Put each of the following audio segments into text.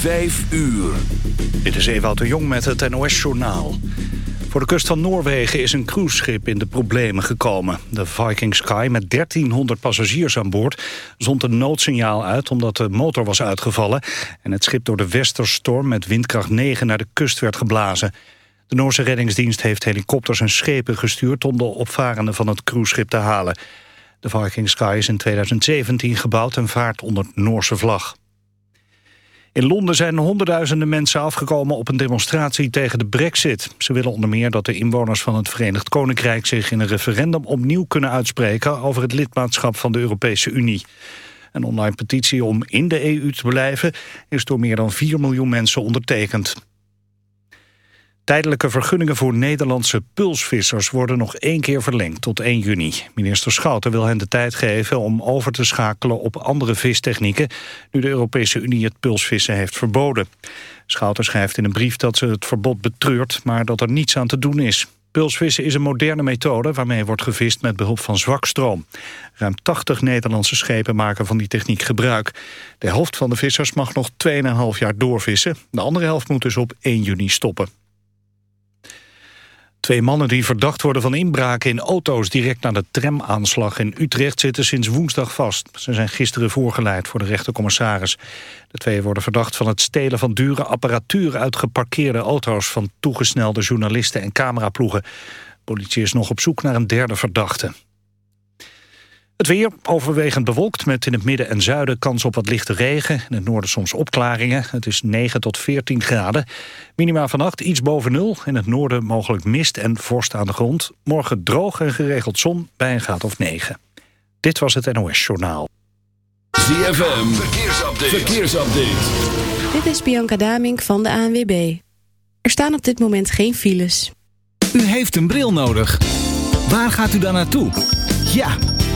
Vijf uur. Dit is Ewout de Jong met het NOS-journaal. Voor de kust van Noorwegen is een cruiseschip in de problemen gekomen. De Viking Sky met 1300 passagiers aan boord zond een noodsignaal uit omdat de motor was uitgevallen en het schip door de westerstorm met windkracht 9 naar de kust werd geblazen. De Noorse reddingsdienst heeft helikopters en schepen gestuurd om de opvarenden van het cruiseschip te halen. De Viking Sky is in 2017 gebouwd en vaart onder Noorse vlag. In Londen zijn honderdduizenden mensen afgekomen op een demonstratie tegen de brexit. Ze willen onder meer dat de inwoners van het Verenigd Koninkrijk zich in een referendum opnieuw kunnen uitspreken over het lidmaatschap van de Europese Unie. Een online petitie om in de EU te blijven is door meer dan 4 miljoen mensen ondertekend. Tijdelijke vergunningen voor Nederlandse pulsvissers worden nog één keer verlengd tot 1 juni. Minister Schouten wil hen de tijd geven om over te schakelen op andere vistechnieken, nu de Europese Unie het pulsvissen heeft verboden. Schouten schrijft in een brief dat ze het verbod betreurt, maar dat er niets aan te doen is. Pulsvissen is een moderne methode waarmee wordt gevist met behulp van zwakstroom. Ruim 80 Nederlandse schepen maken van die techniek gebruik. De helft van de vissers mag nog 2,5 jaar doorvissen. De andere helft moet dus op 1 juni stoppen. Twee mannen die verdacht worden van inbraken in auto's direct na de tramaanslag in Utrecht zitten sinds woensdag vast. Ze zijn gisteren voorgeleid voor de rechtercommissaris. De twee worden verdacht van het stelen van dure apparatuur uit geparkeerde auto's van toegesnelde journalisten en cameraploegen. politie is nog op zoek naar een derde verdachte. Het weer overwegend bewolkt met in het midden en zuiden kans op wat lichte regen. In het noorden soms opklaringen. Het is 9 tot 14 graden. Minima vannacht iets boven nul. In het noorden mogelijk mist en vorst aan de grond. Morgen droog en geregeld zon bij een graad of 9. Dit was het NOS Journaal. ZFM, verkeersupdate. verkeersupdate. Dit is Bianca Damink van de ANWB. Er staan op dit moment geen files. U heeft een bril nodig. Waar gaat u dan naartoe? Ja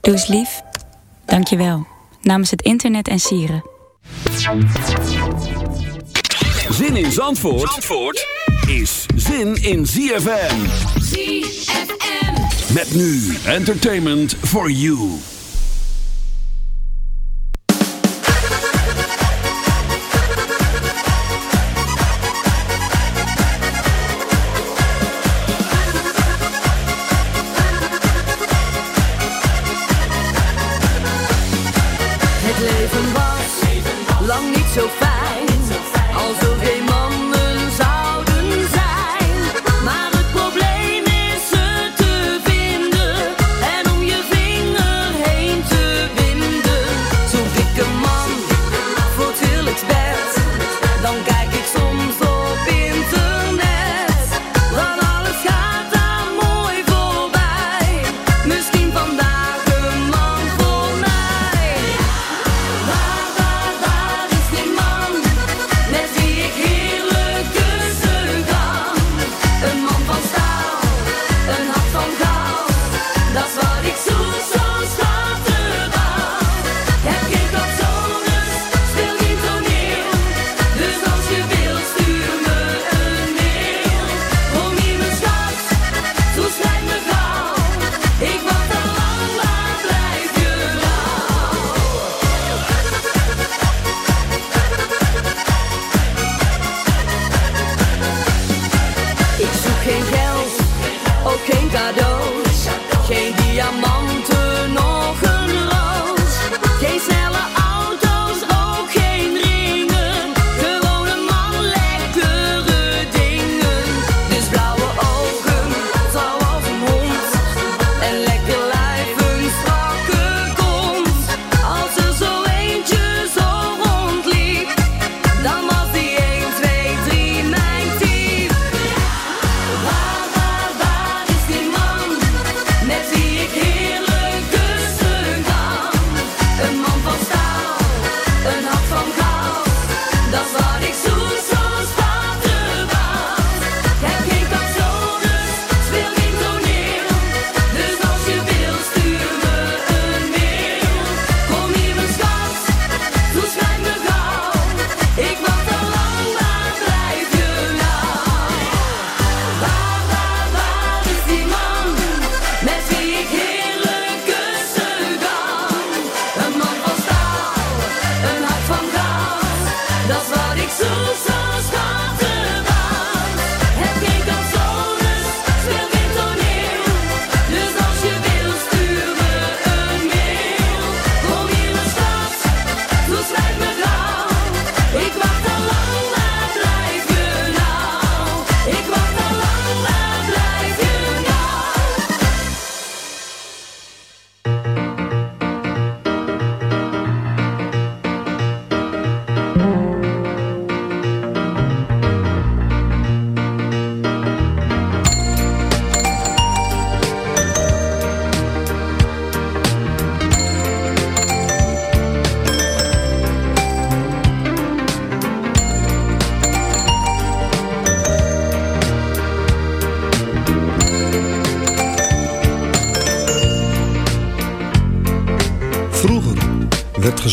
Doe eens lief. Dank je wel. Namens het internet en sieren. Zin in Zandvoort, Zandvoort is zin in ZFM. ZFM. Met nu entertainment for you.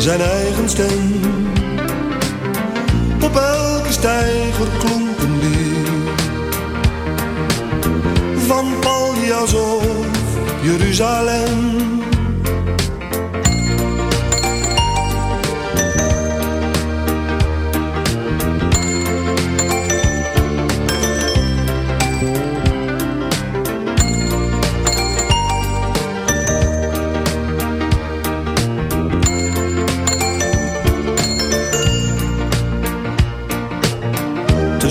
zijn eigen stem op elke stijger klonk een. Van Paljas of Jeruzalem.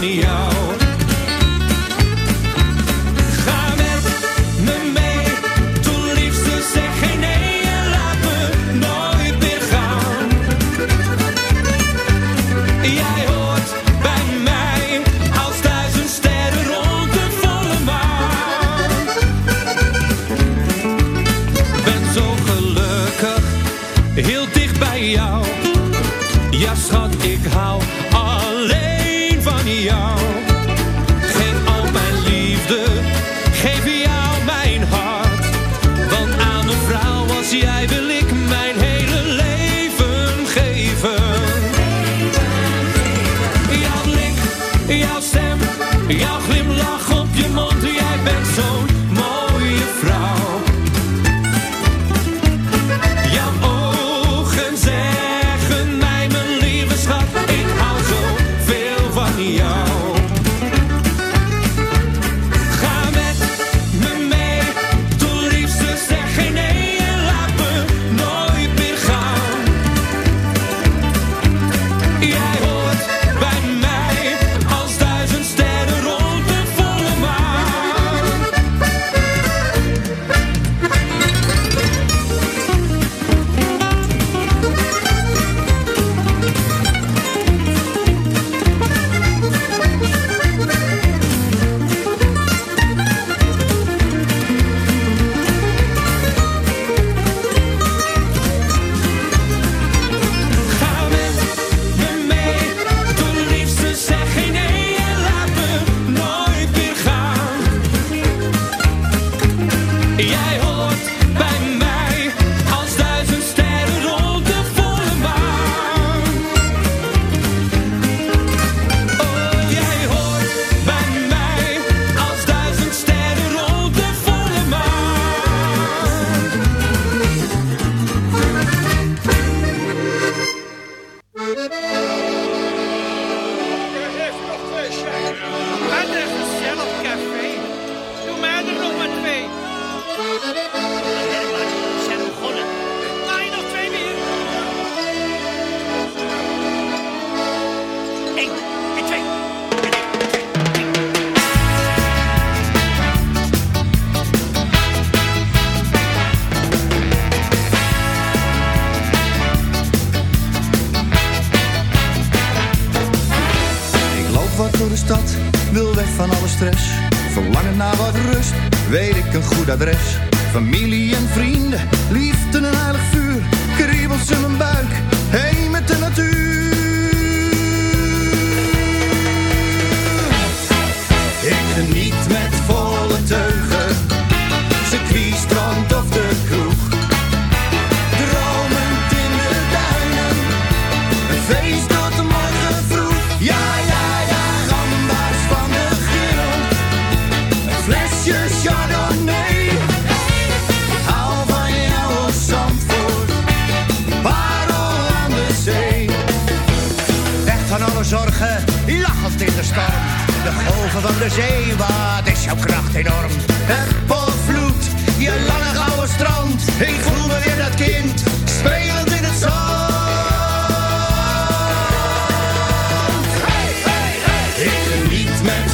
money out.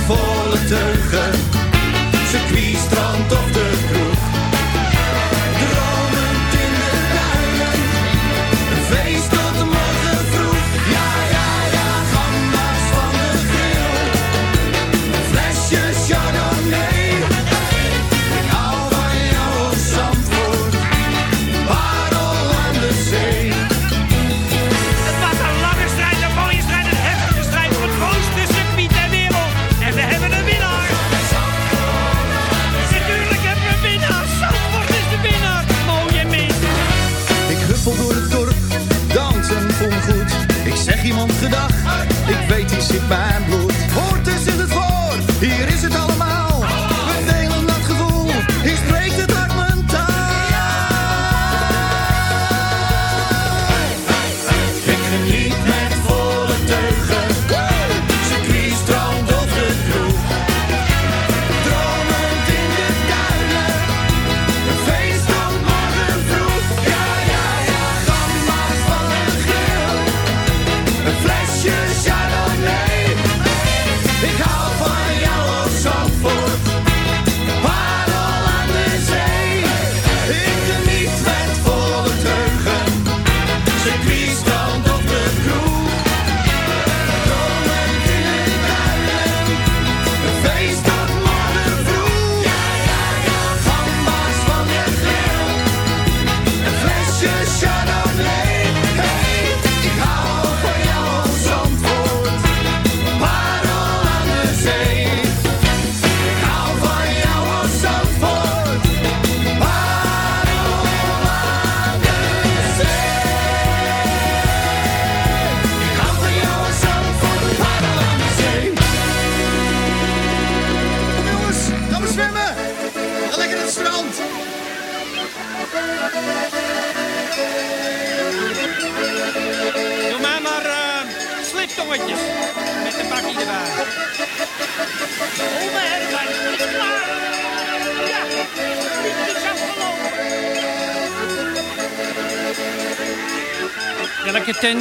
volle teugen.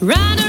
Run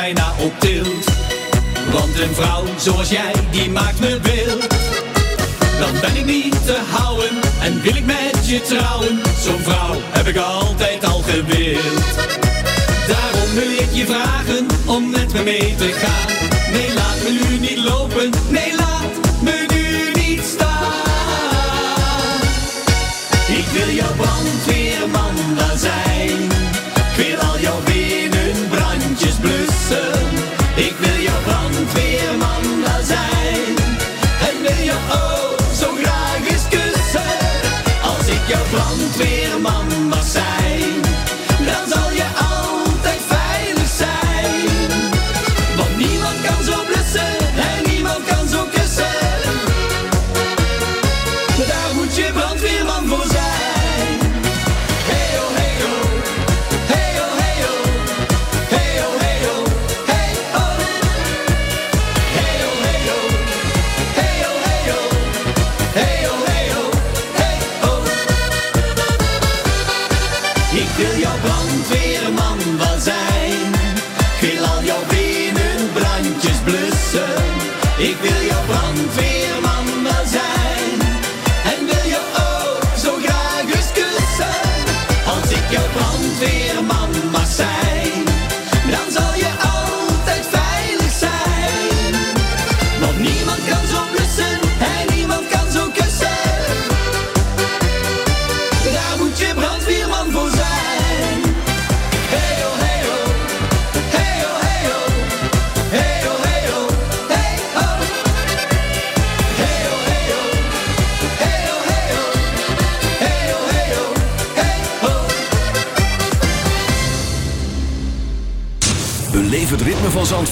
bijna op tilt. Want een vrouw zoals jij, die maakt me wild. Dan ben ik niet te houden en wil ik met je trouwen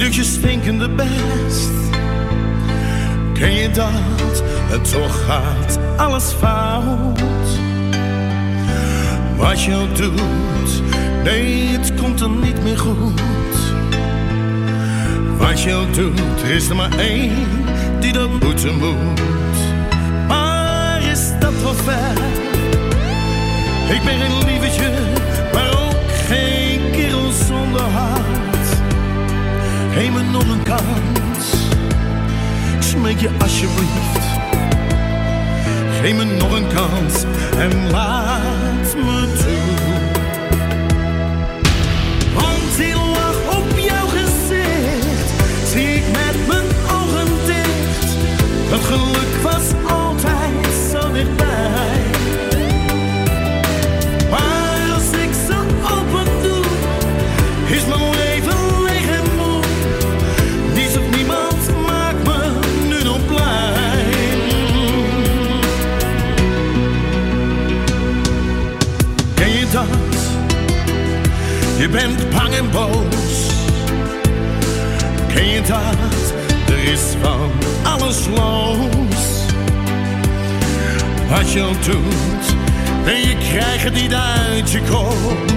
Je doet je stinkende best. Ken je dat? En toch gaat alles fout. Wat je doet, nee, het komt er niet meer goed. Wat je doet, er is er maar één die dat moeten moet. Maar is dat wel ver? Ik ben geen lievertje, maar ook geen kerel zonder hart. Geef me nog een kans, ik smeek je alsjeblieft. Geef me nog een kans en laat bent bang en boos. Ken je dat? Er is van alles los. Wat je ook doet, en je krijgt het niet uit je kop.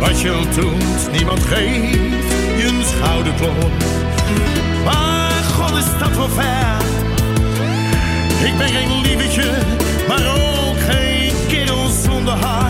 Wat je ook doet, niemand geeft je een schouderklop. Maar god is dat wel ver. Ik ben geen lievertje, maar ook geen kerel zonder hart.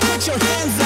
put your hands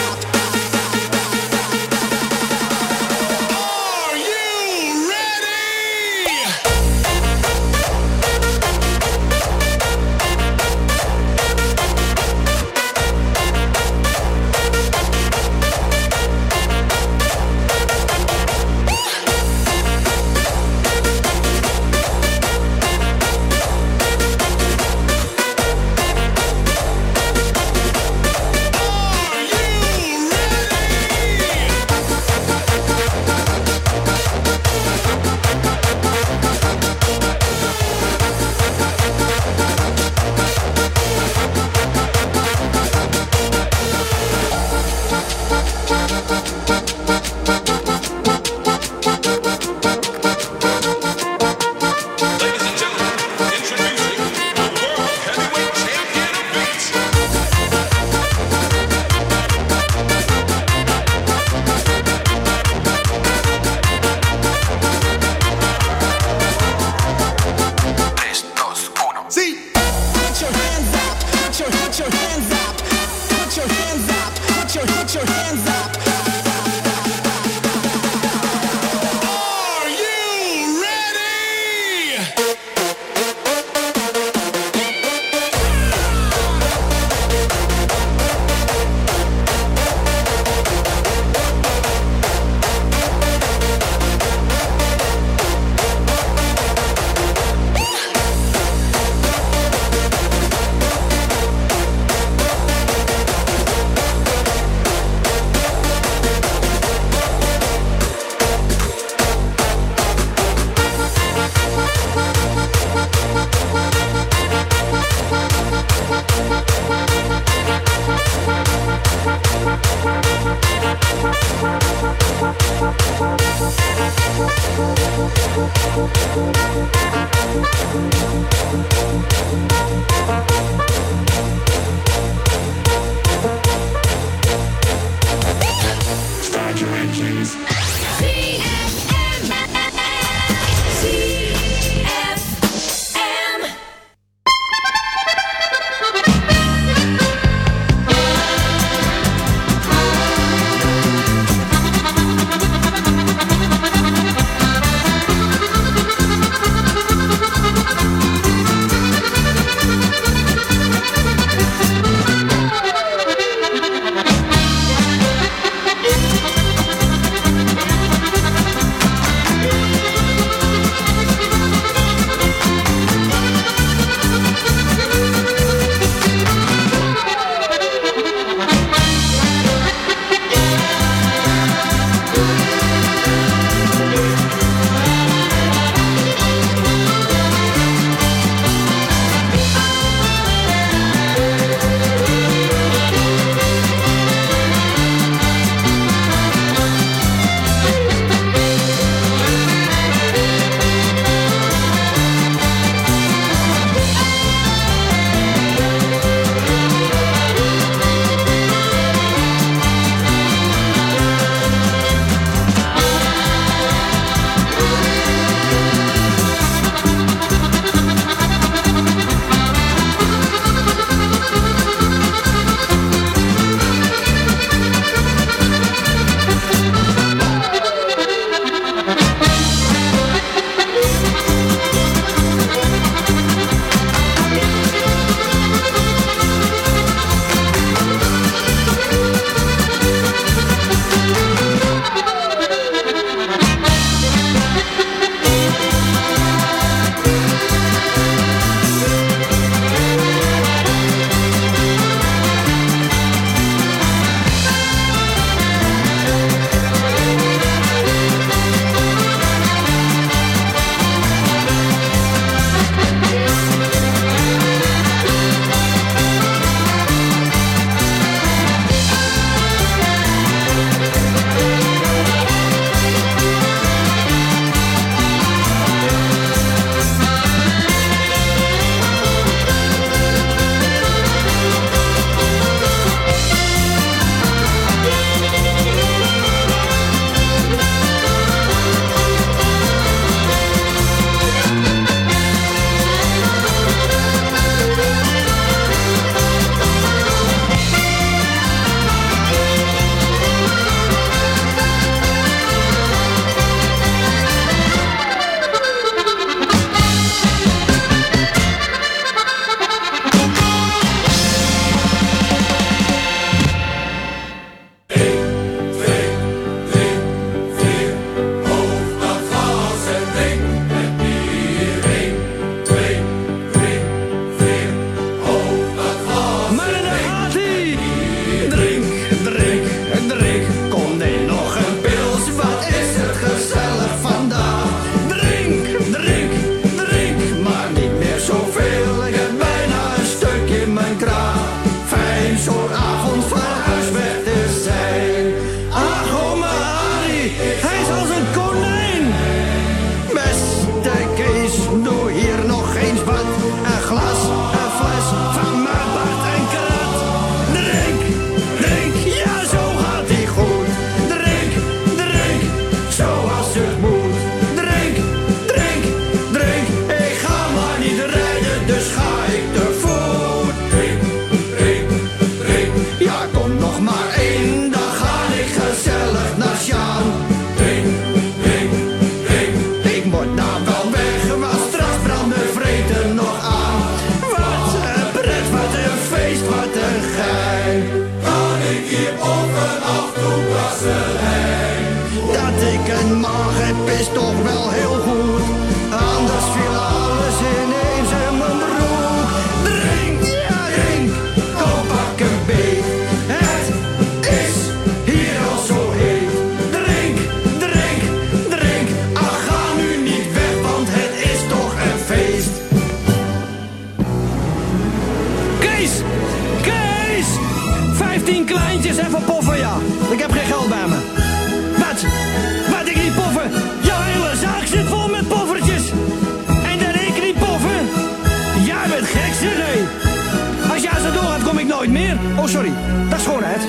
Oh, sorry. dat schoonheid.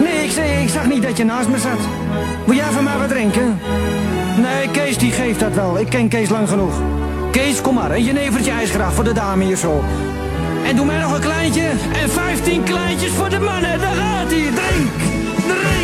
Nee, ik, Nee, ik zag niet dat je naast me zat. Wil jij van mij wat drinken? Nee, Kees die geeft dat wel. Ik ken Kees lang genoeg. Kees, kom maar. En Een jenevertje ijsgraaf voor de dame hier zo. En doe mij nog een kleintje. En 15 kleintjes voor de mannen. Daar gaat hij. Drink. Drink.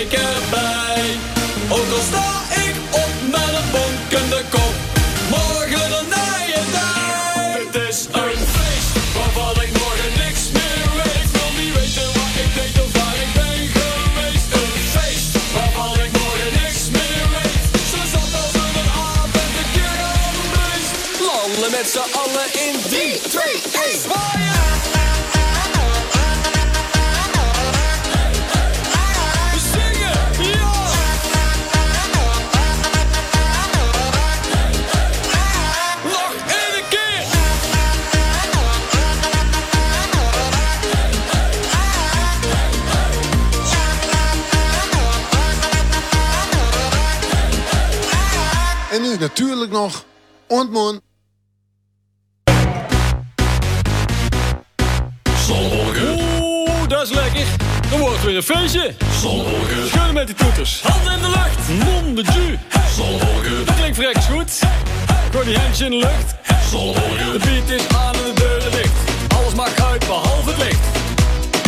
ik erbij. Ook al sta ik op met een bonkende kop. Morgen een nieuwe tijd. Het is een feest waarvan ik morgen niks meer weet. Wil niet weten wat ik deed of waar ik ben geweest. Een feest waarvan ik morgen niks meer weet. Ze zat als een aap en de keer al. Landen met z'n allen in 3, 2, natuurlijk nog ontmoen. Zonwolken. Oeh, dat is lekker. Dan wordt het weer een feestje. Zonwolken. Schudden met die toeters. Handen in de lucht. Mondeju. de ju. Dat klinkt vreks goed. Gooi die handjes in de lucht. Zonwolken. De beat is aan en de deuren dicht. Alles maakt uit behalve het licht.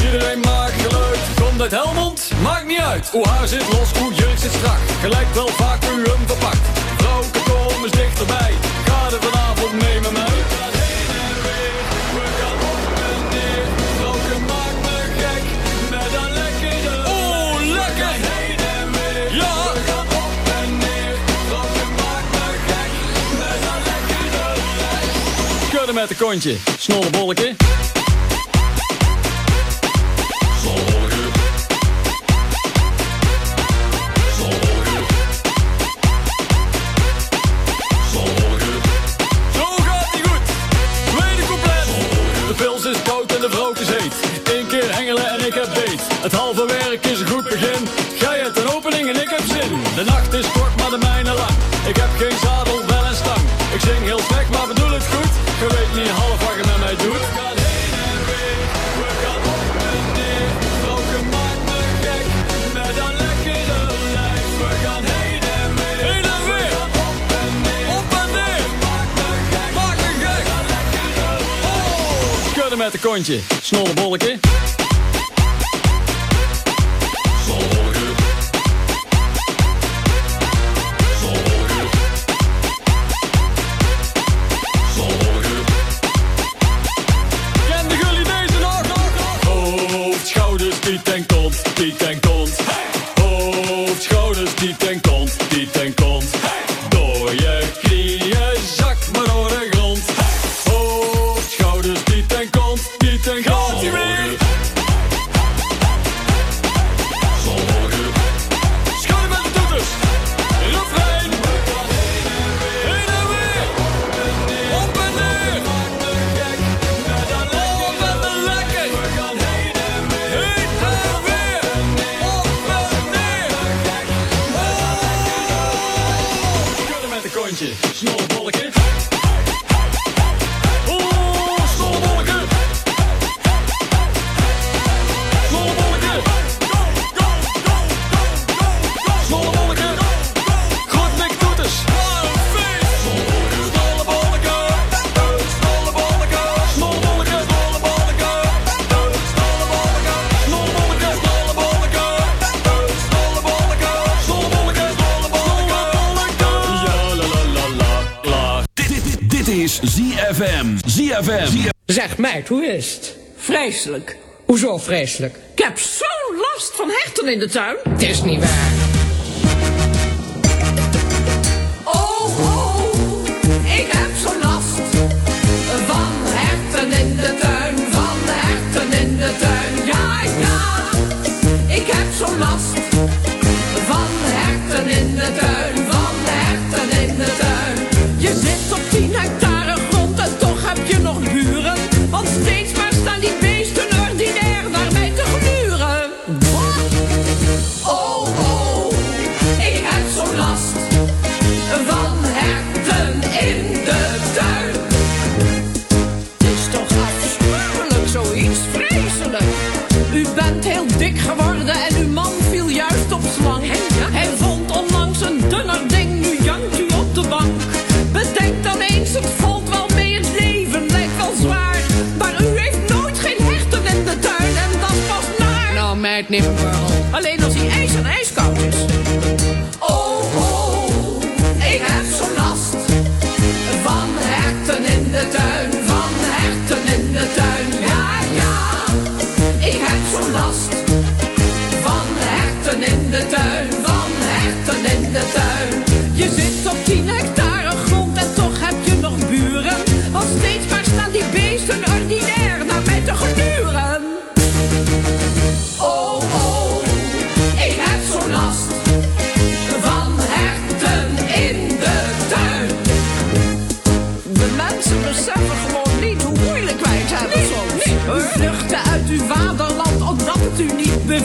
Iedereen maakt geluid. Komt uit Helmond? Maakt niet uit. Hoe haar zit los, hoe jurk zit strak. Gelijk wel vacuüm verpakt. Vrouwke, kom eens dichterbij. Ga er vanavond mee met mij. We gaan heen en weer, we gaan op en neer. Vrouwke maakt me gek, met een lekkere Oh, lekker! heen en weer, ja. we gaan op en neer. Vrouwke maakt me gek, met een lekkere lijn. Kudde met een kontje, snollebolletje. uit de kontje. Snollebolleke. is ZFM. ZFM. Zeg mij, hoe is het? Vreselijk. Hoezo vreselijk? Ik heb zo'n last van herten in de tuin. Het is niet waar. nick world.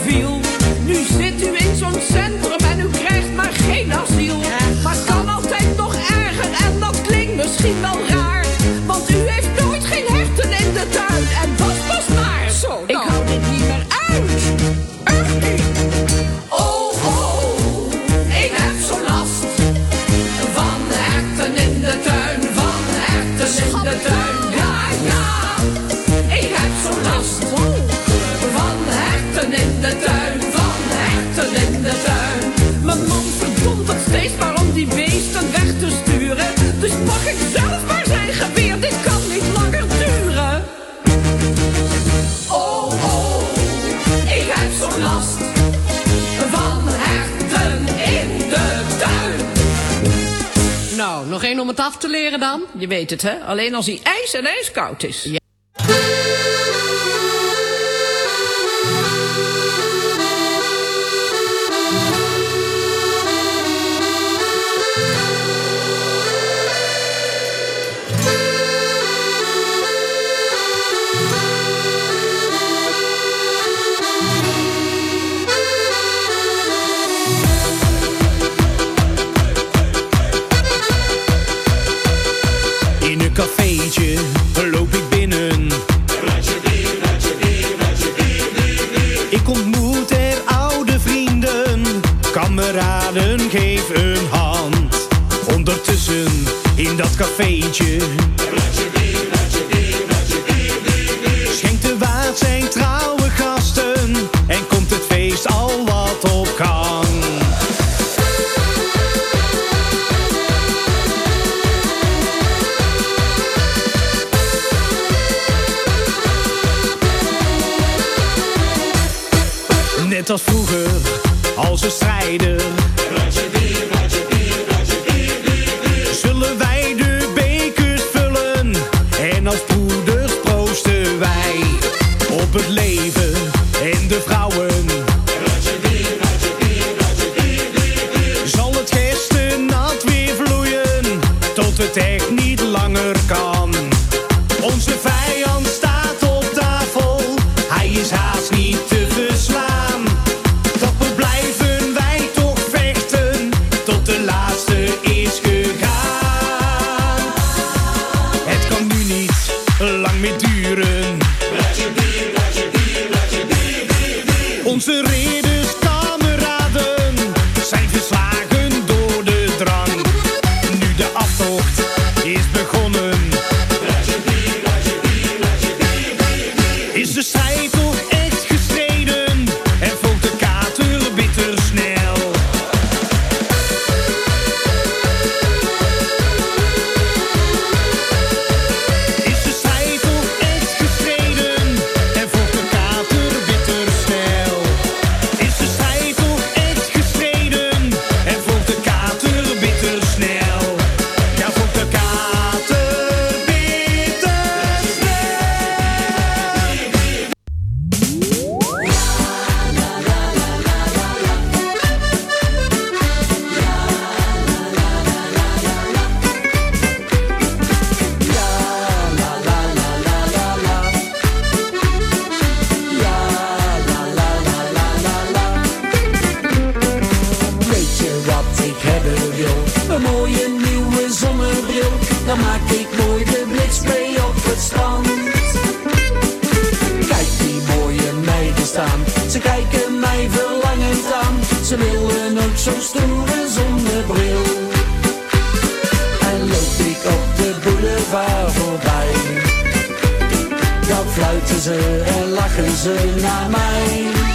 feel Je weet het, hè? Alleen als hij ijs en ijskoud is. als vroeger, als we strijden. ze en lachen ze naar mij.